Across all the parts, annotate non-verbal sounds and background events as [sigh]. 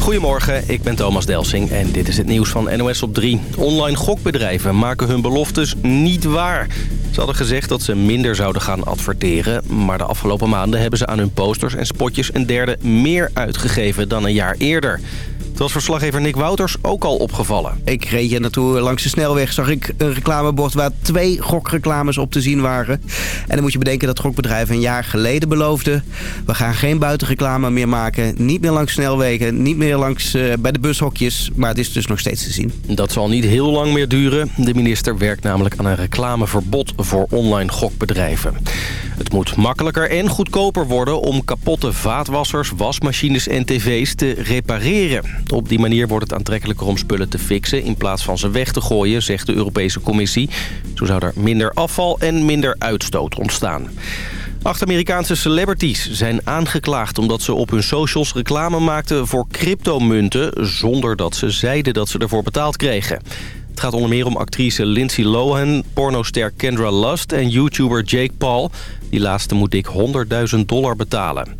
Goedemorgen, ik ben Thomas Delsing en dit is het nieuws van NOS op 3. Online gokbedrijven maken hun beloftes niet waar. Ze hadden gezegd dat ze minder zouden gaan adverteren... maar de afgelopen maanden hebben ze aan hun posters en spotjes een derde meer uitgegeven dan een jaar eerder. Dat was verslaggever Nick Wouters ook al opgevallen. Ik reed hier naartoe langs de snelweg, zag ik een reclamebord waar twee gokreclames op te zien waren. En dan moet je bedenken dat gokbedrijven een jaar geleden beloofden... we gaan geen buitenreclame meer maken, niet meer langs snelwegen, niet meer langs uh, bij de bushokjes. Maar het is dus nog steeds te zien. Dat zal niet heel lang meer duren. De minister werkt namelijk aan een reclameverbod voor online gokbedrijven. Het moet makkelijker en goedkoper worden om kapotte vaatwassers, wasmachines en tv's te repareren. Op die manier wordt het aantrekkelijker om spullen te fixen in plaats van ze weg te gooien, zegt de Europese Commissie. Zo zou er minder afval en minder uitstoot ontstaan. Acht Amerikaanse celebrities zijn aangeklaagd omdat ze op hun socials reclame maakten voor cryptomunten zonder dat ze zeiden dat ze ervoor betaald kregen. Het gaat onder meer om actrice Lindsay Lohan, pornoster Kendra Lust en YouTuber Jake Paul. Die laatste moet dik 100.000 dollar betalen.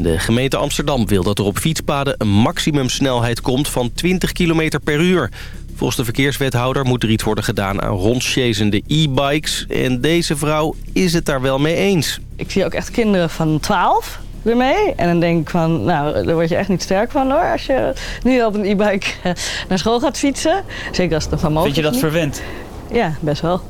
De gemeente Amsterdam wil dat er op fietspaden een maximumsnelheid komt van 20 km per uur. Volgens de verkeerswethouder moet er iets worden gedaan aan rondchasende e-bikes. En deze vrouw is het daar wel mee eens. Ik zie ook echt kinderen van 12 ermee. En dan denk ik van, nou, daar word je echt niet sterk van hoor. Als je nu op een e-bike [laughs] naar school gaat fietsen. Zeker als het een van Vind je dat verwend? Ja, best wel.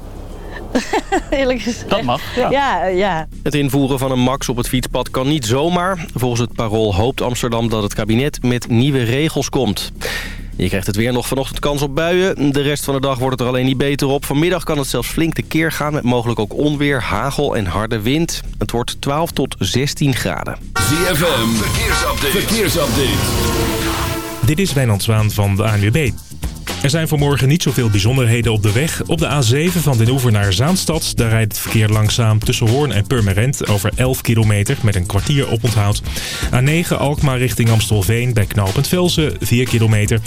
[laughs] Eerlijk gezegd. Dat mag. Ja. ja. Ja, Het invoeren van een max op het fietspad kan niet zomaar. Volgens het parool hoopt Amsterdam dat het kabinet met nieuwe regels komt. Je krijgt het weer nog vanochtend kans op buien. De rest van de dag wordt het er alleen niet beter op. Vanmiddag kan het zelfs flink de keer gaan met mogelijk ook onweer, hagel en harde wind. Het wordt 12 tot 16 graden. ZFM, verkeersupdate. verkeersupdate. Dit is Wijnand Zwaan van de ANWB. Er zijn vanmorgen niet zoveel bijzonderheden op de weg. Op de A7 van Den Oever naar Zaanstad, daar rijdt het verkeer langzaam tussen Hoorn en Purmerend over 11 kilometer met een kwartier oponthoud. A9 Alkmaar richting Amstelveen bij knooppunt Velsen 4 kilometer.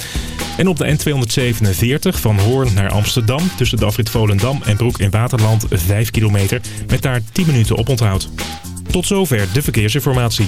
En op de N247 van Hoorn naar Amsterdam tussen de afrit Volendam en Broek in Waterland 5 kilometer met daar 10 minuten oponthoud. Tot zover de verkeersinformatie.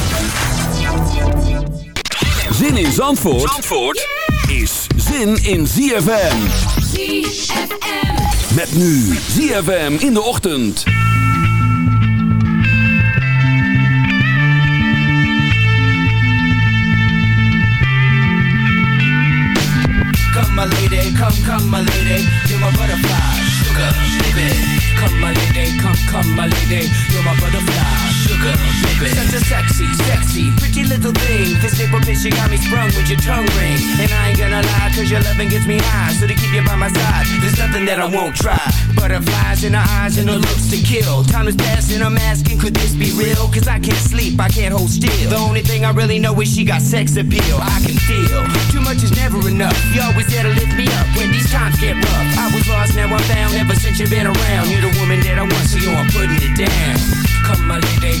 Zin in Zandvoort, Zandvoort is zin in ZFM. ZFM. Met nu ZFM in de ochtend. Come my lady, come, come my lady, you're my butterfly, sugar, baby. Come my lady, come, come my lady, you're my butterfly, sugar, baby. Such a sexy, sexy, pretty little thing. Physical bitch, you got me sprung with your tongue ring. And I ain't gonna lie, cause your loving gets me high. So to keep you by my side, there's nothing that I won't try. Butterflies in her eyes and her looks to kill. Time is passing, I'm asking, could this be real? Cause I can't sleep, I can't hold still. The only thing I really know is she got sex appeal. I can feel too much is never enough. You always there to lift me up when these times get rough. I was lost, now I'm found. Ever since you've been around, you're the woman that I want, so yo, I'm putting it down. Come, my lady,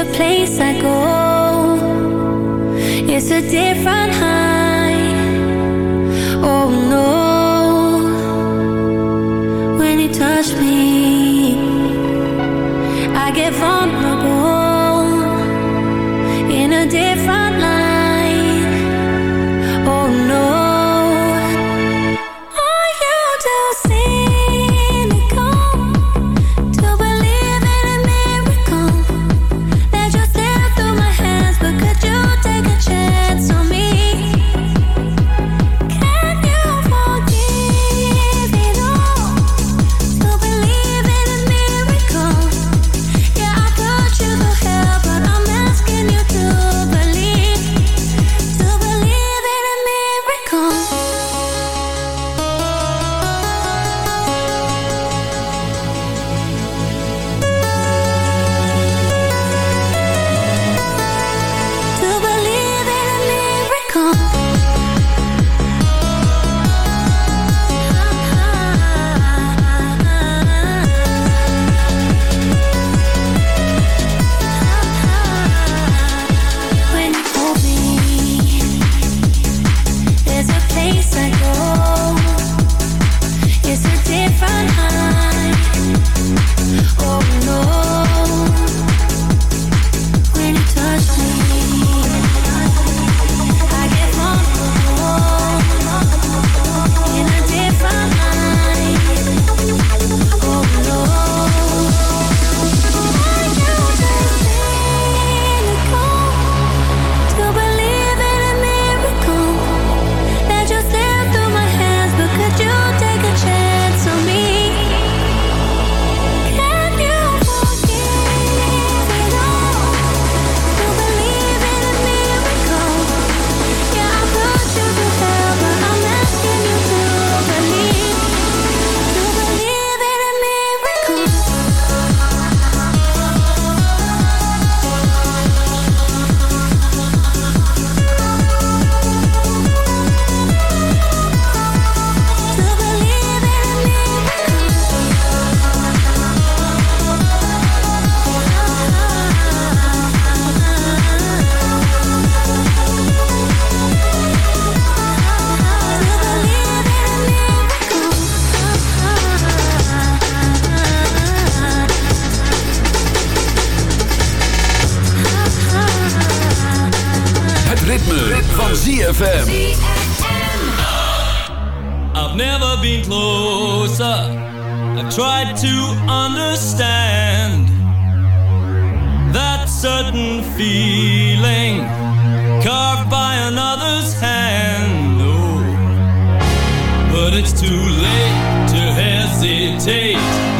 A place I go. It's a different high. ZFM. I've never been closer. I've tried to understand that certain feeling carved by another's hand. Oh, but it's too late to hesitate.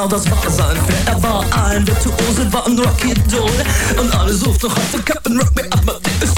Genau das war sein Flair. Er war ein Virtuose, war ein Rocky Doll und alle suchten heute Captain Rock Me Amadeus.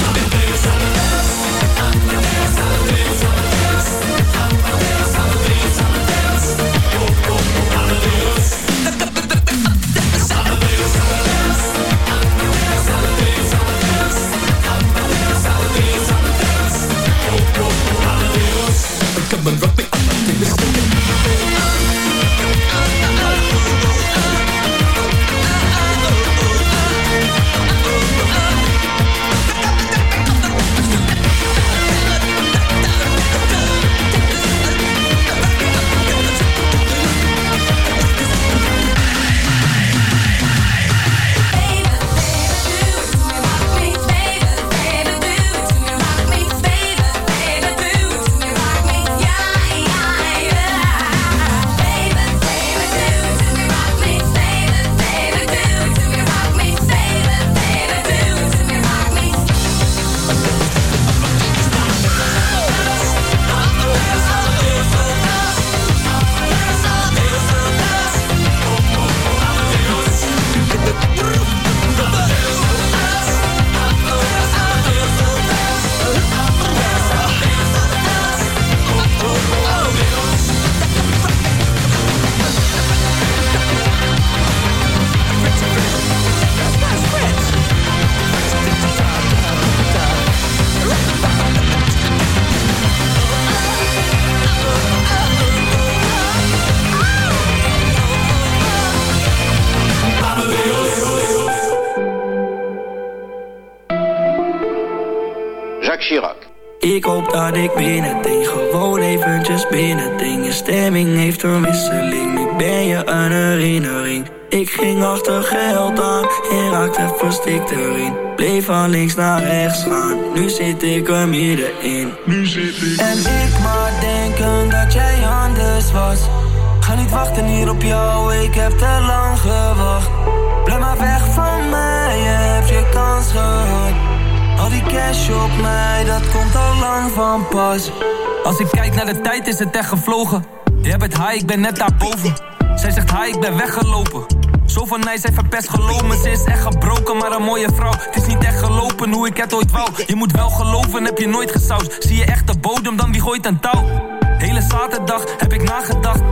Binnending, gewoon eventjes binnending. Je stemming heeft een wisseling, nu ben je een herinnering. Ik ging achter geld aan en raakte verstikt erin. Bleef van links naar rechts gaan, nu zit ik er middenin. Nu zit ik En ik maar denken dat jij anders was. Ga niet wachten hier op jou, ik heb te lang gewacht. Blijf maar weg van mij, je hebt je kans gehad. Al die cash op mij, dat komt al lang van pas. Als ik kijk naar de tijd is het echt gevlogen. Jij bent high, ik ben net daarboven. Zij zegt hi, ik ben weggelopen. Zo van mij, zij verpest geloven Ze is echt gebroken, maar een mooie vrouw. Het is niet echt gelopen hoe ik het ooit wou. Je moet wel geloven, heb je nooit gesausd. Zie je echt de bodem, dan wie gooit een touw? Hele zaterdag heb ik nagedacht.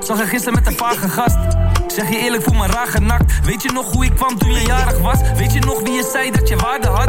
Zag je gisteren met een vage gast. Zeg je eerlijk, voel me raar genakt. Weet je nog hoe ik kwam toen je jarig was? Weet je nog wie je zei dat je waarde had?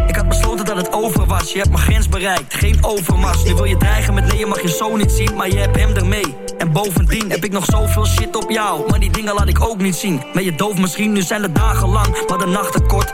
Ik had besloten dat het over was. Je hebt mijn grens bereikt, geen overmars. Nu wil je dreigen met nee, je mag je zo niet zien, maar je hebt hem ermee. En bovendien heb ik nog zoveel shit op jou. Maar die dingen laat ik ook niet zien. Ben je doof misschien, nu zijn de dagen lang, maar de nachten kort.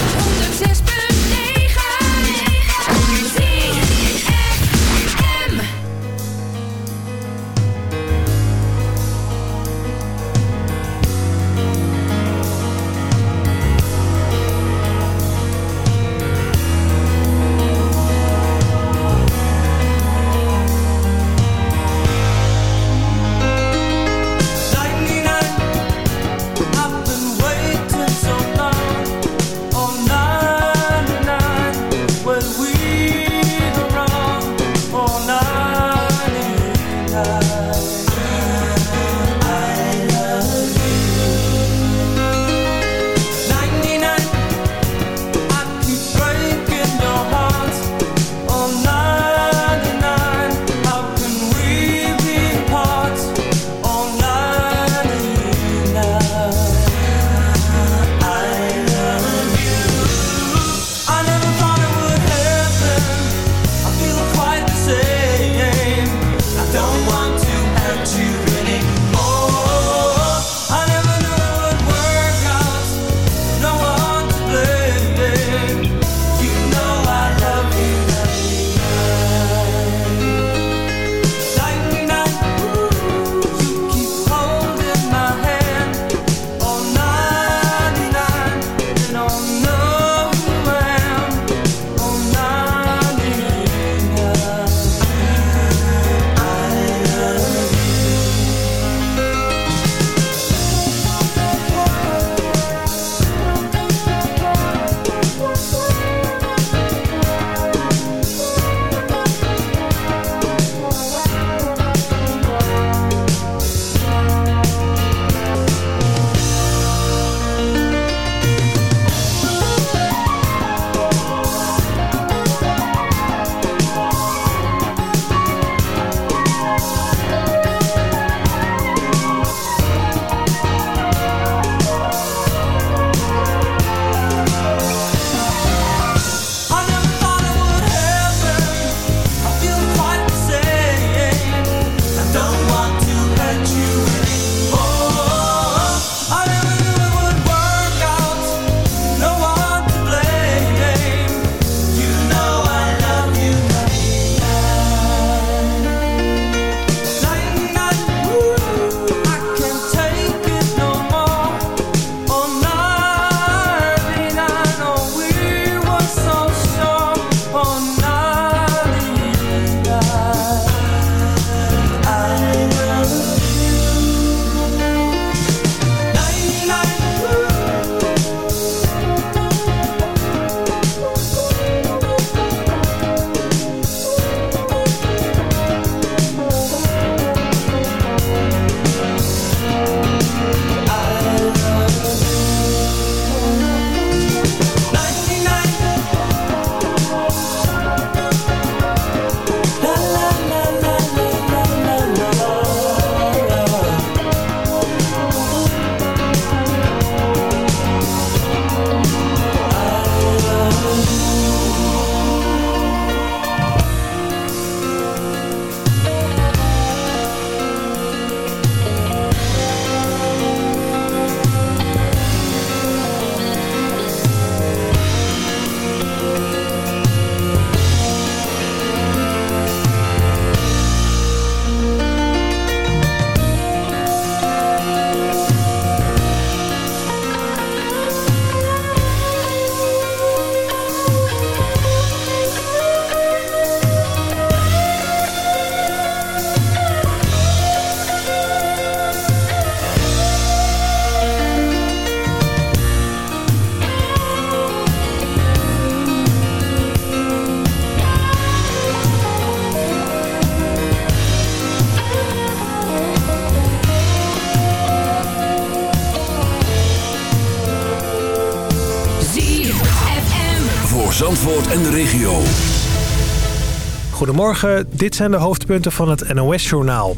Morgen, dit zijn de hoofdpunten van het NOS-journaal.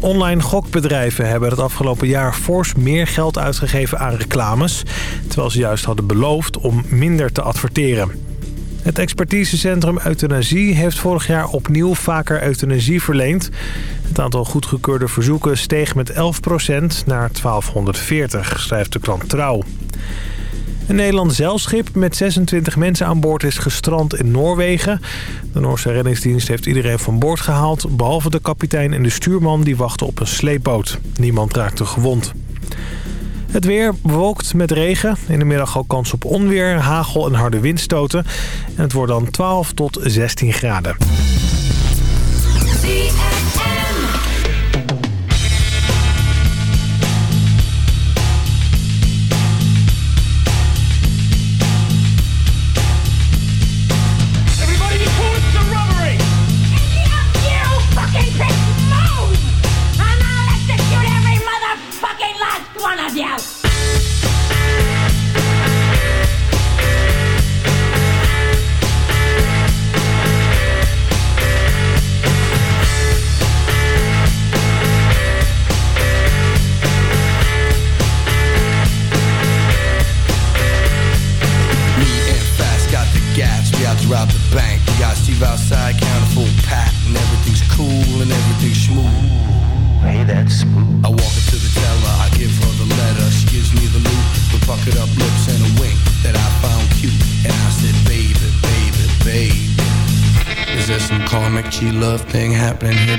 Online gokbedrijven hebben het afgelopen jaar fors meer geld uitgegeven aan reclames... terwijl ze juist hadden beloofd om minder te adverteren. Het expertisecentrum euthanasie heeft vorig jaar opnieuw vaker euthanasie verleend. Het aantal goedgekeurde verzoeken steeg met 11% naar 1240, schrijft de klant Trouw. Een Nederlands zeilschip met 26 mensen aan boord is gestrand in Noorwegen. De Noorse reddingsdienst heeft iedereen van boord gehaald... behalve de kapitein en de stuurman die wachten op een sleepboot. Niemand raakte gewond. Het weer bewolkt met regen. In de middag ook kans op onweer, hagel en harde windstoten. En het wordt dan 12 tot 16 graden. happening here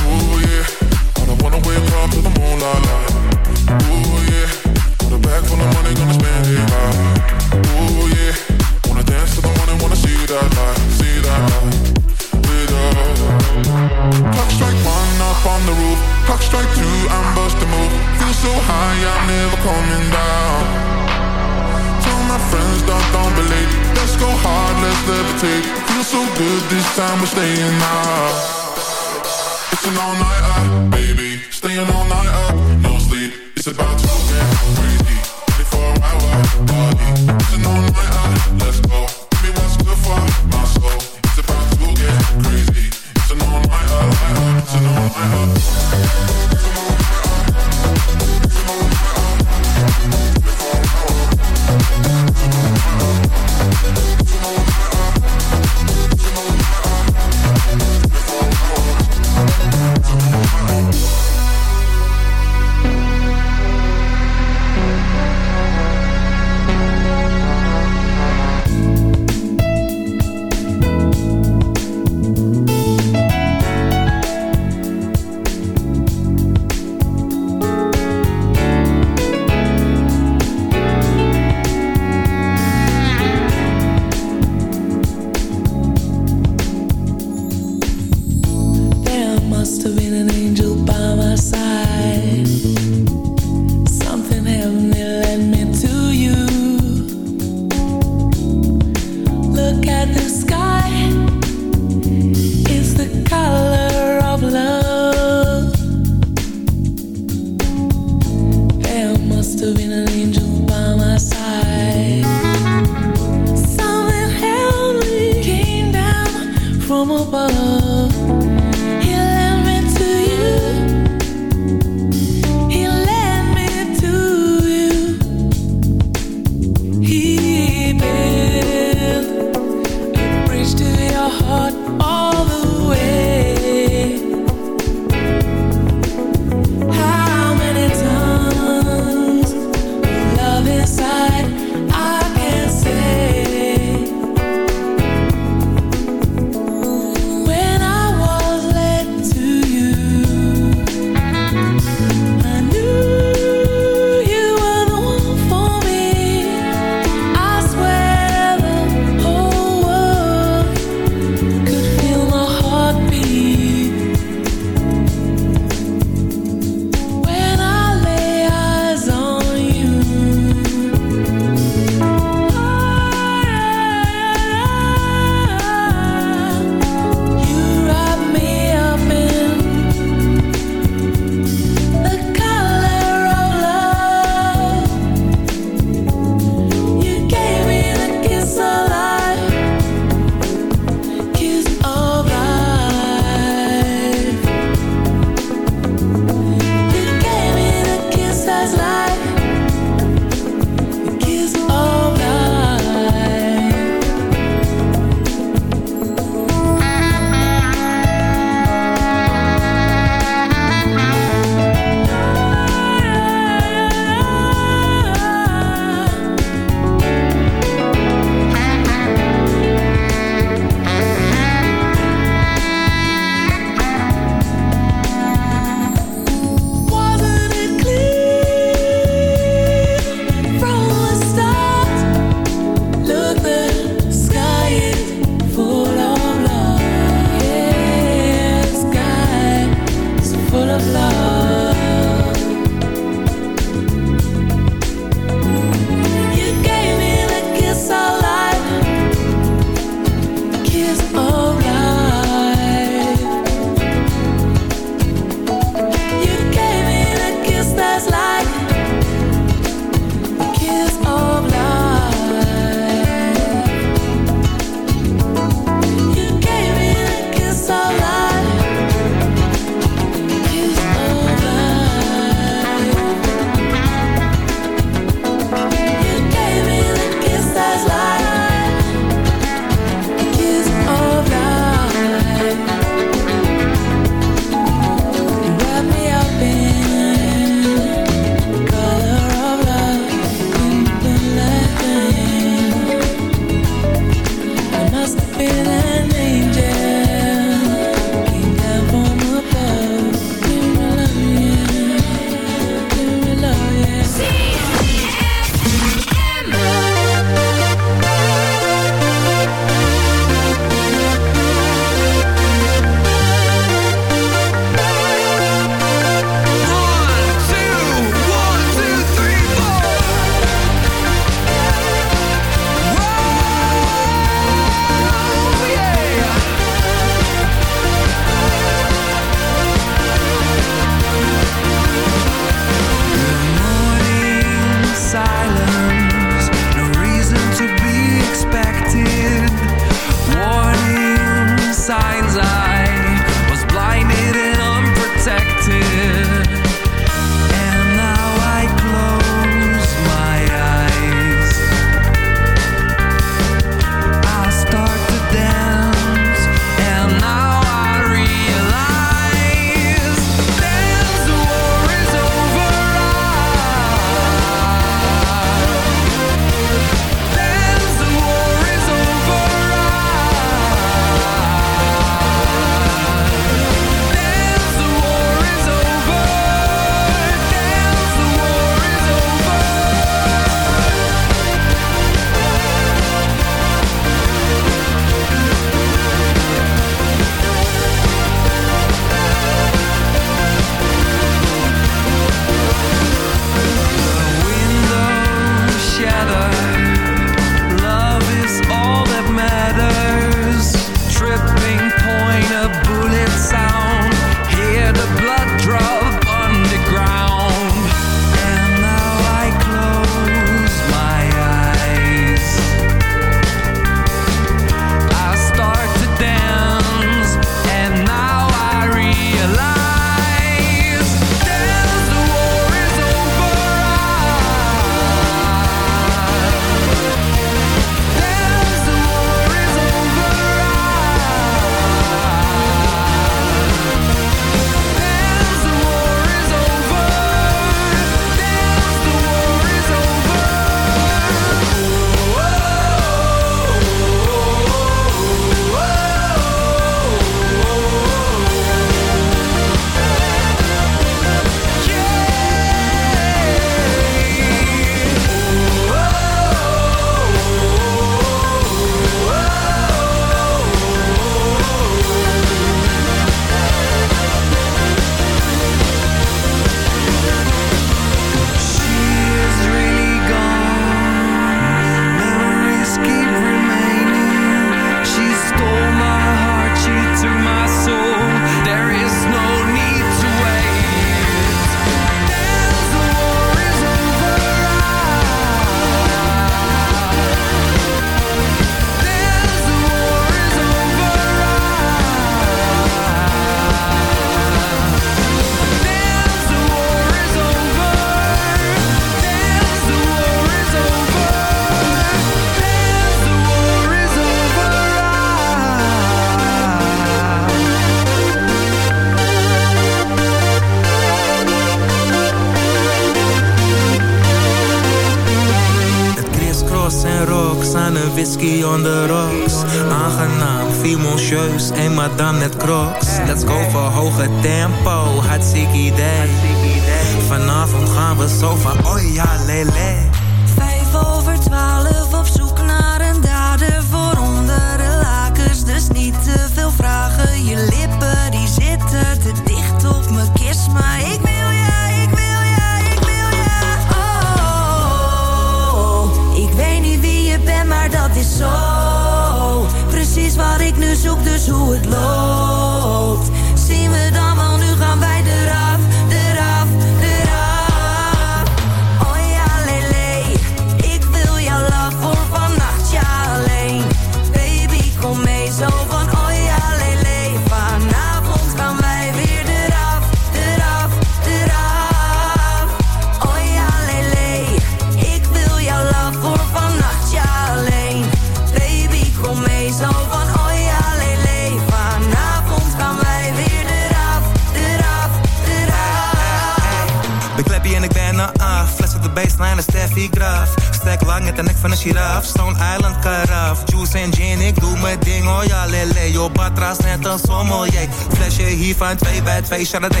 Shout out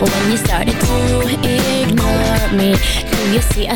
When you started to ignore me Do you see I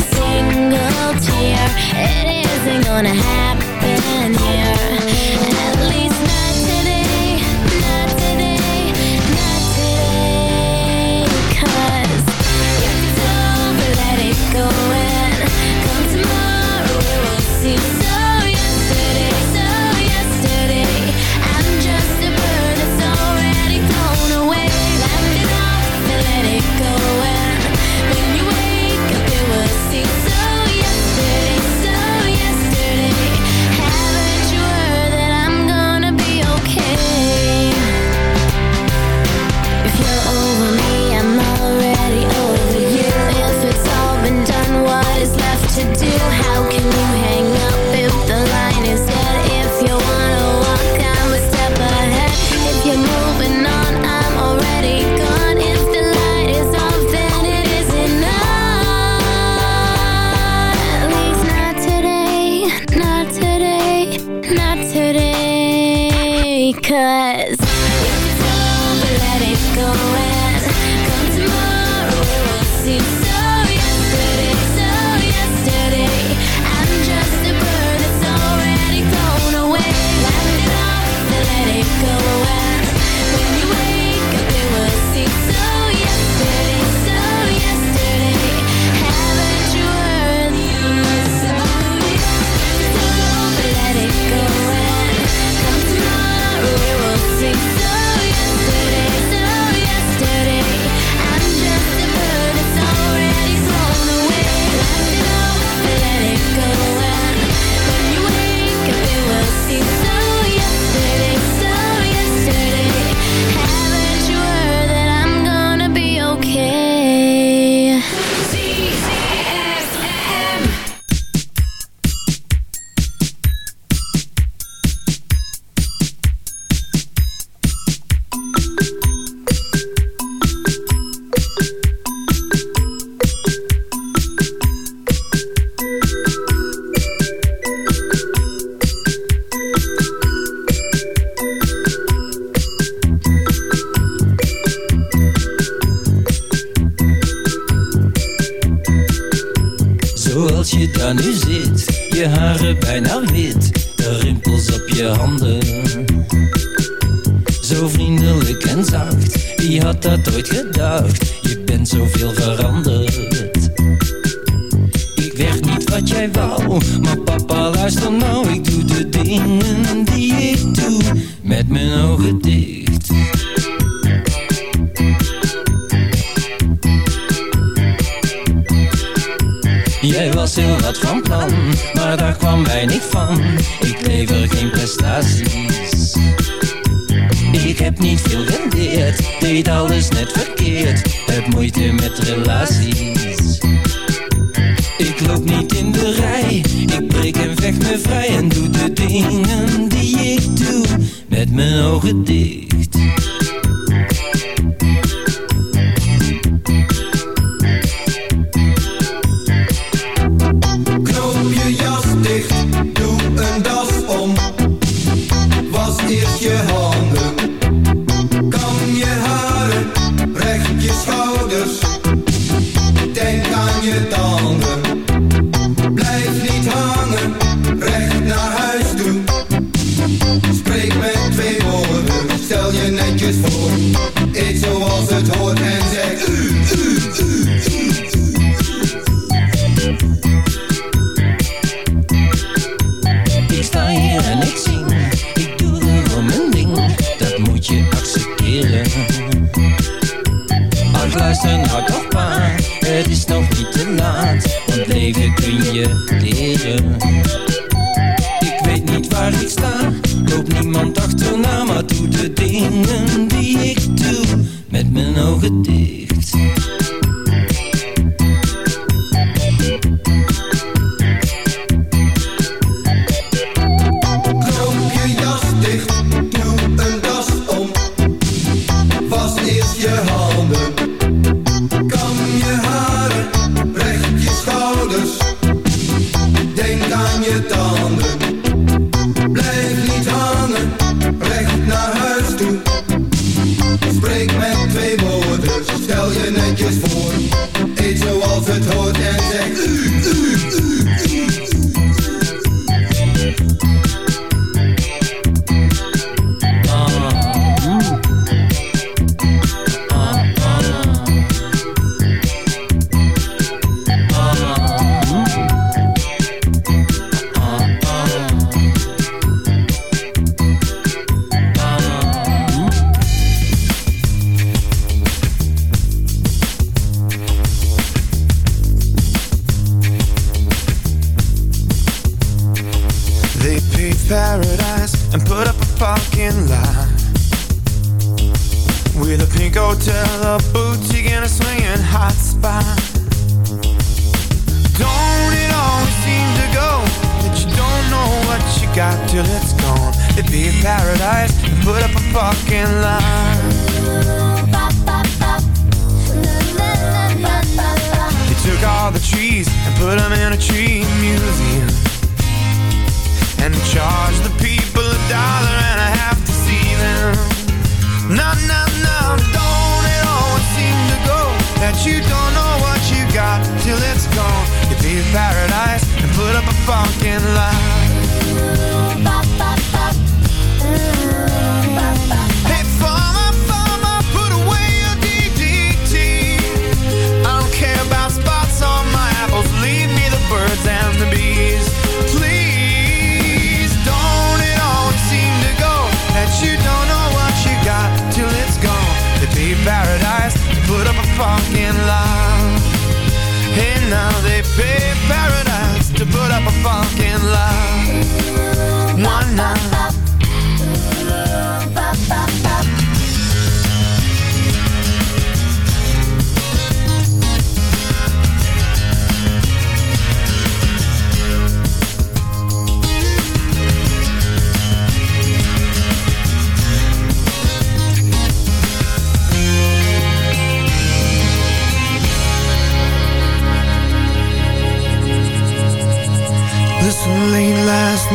en doet de dingen die ik doe met mijn ogen dicht.